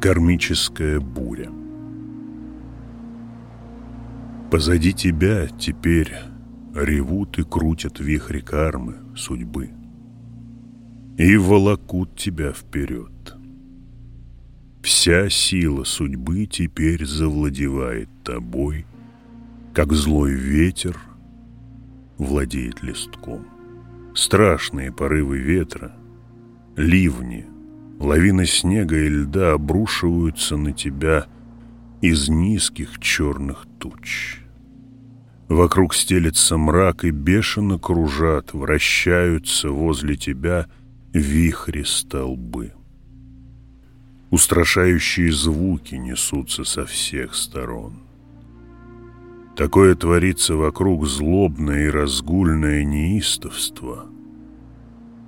Кармическая буря Позади тебя теперь ревут и крутят вихри кармы, судьбы И волокут тебя вперед Вся сила судьбы теперь завладевает тобой, Как злой ветер владеет листком. Страшные порывы ветра, ливни, лавины снега и льда обрушиваются на тебя из низких черных туч. Вокруг стелется мрак и бешено кружат, вращаются возле тебя вихри столбы. Устрашающие звуки несутся со всех сторон. Такое творится вокруг злобное и разгульное неистовство,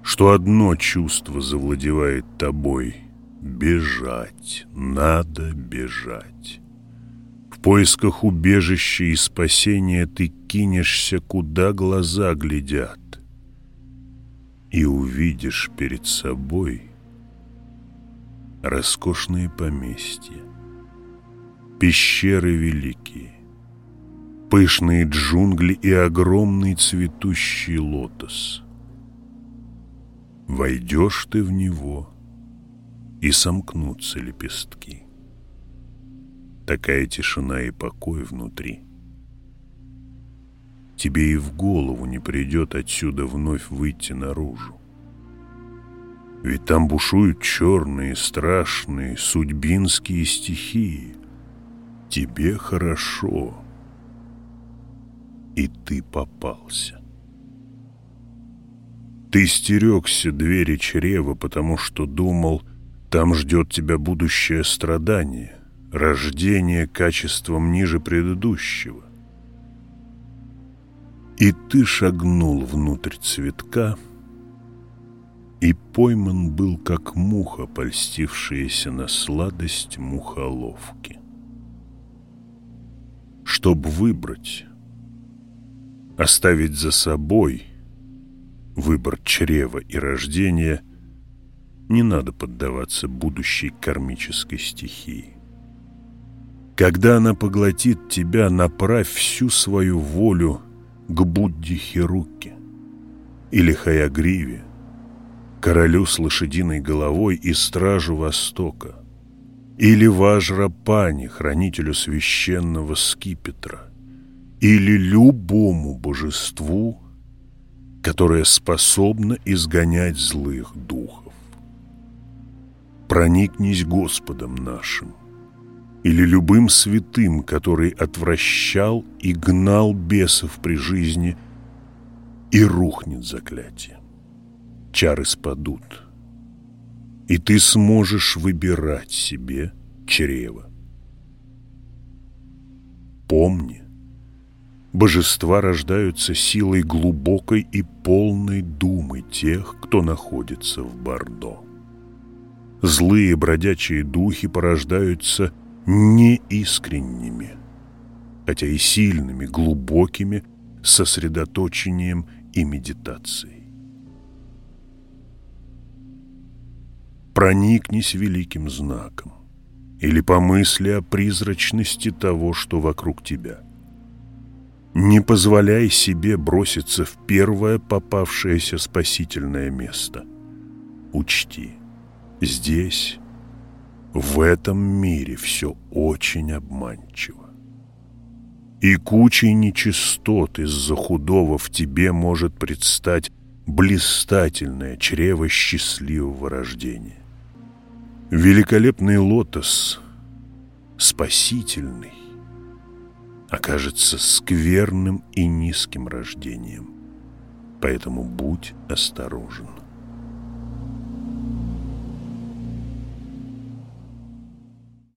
что одно чувство завладевает тобой — бежать, надо бежать. В поисках убежища и спасения ты кинешься, куда глаза глядят, и увидишь перед собой роскошные поместья, пещеры великие, пышные джунгли и огромный цветущий лотос. Войдешь ты в него, и сомкнутся лепестки. Такая тишина и покой внутри. Тебе и в голову не придет отсюда вновь выйти наружу. Ведь там бушуют черные, страшные, судьбинские стихии. Тебе хорошо и ты попался. Ты стерегся двери чрева, потому что думал, там ждет тебя будущее страдание, рождение качеством ниже предыдущего. И ты шагнул внутрь цветка, и пойман был, как муха, польстившаяся на сладость мухоловки. Чтоб выбрать оставить за собой выбор чрева и рождения, не надо поддаваться будущей кармической стихии. Когда она поглотит тебя, направь всю свою волю к Будде Хируке или Хаягриве, королю с лошадиной головой и стражу Востока, или Важрапани, хранителю священного скипетра – или любому божеству, которое способно изгонять злых духов. Проникнись Господом нашим, или любым святым, который отвращал и гнал бесов при жизни, и рухнет заклятие. Чары спадут, и ты сможешь выбирать себе чрево. Помни, Божества рождаются силой глубокой и полной думы тех, кто находится в Бордо. Злые бродячие духи порождаются неискренними, хотя и сильными, глубокими сосредоточением и медитацией. Проникнись великим знаком или помысли о призрачности того, что вокруг тебя – не позволяй себе броситься в первое попавшееся спасительное место. Учти, здесь, в этом мире все очень обманчиво. И кучей нечистот из-за худого в тебе может предстать блистательное чрево счастливого рождения. Великолепный лотос, спасительный, окажется скверным и низким рождением. Поэтому будь осторожен.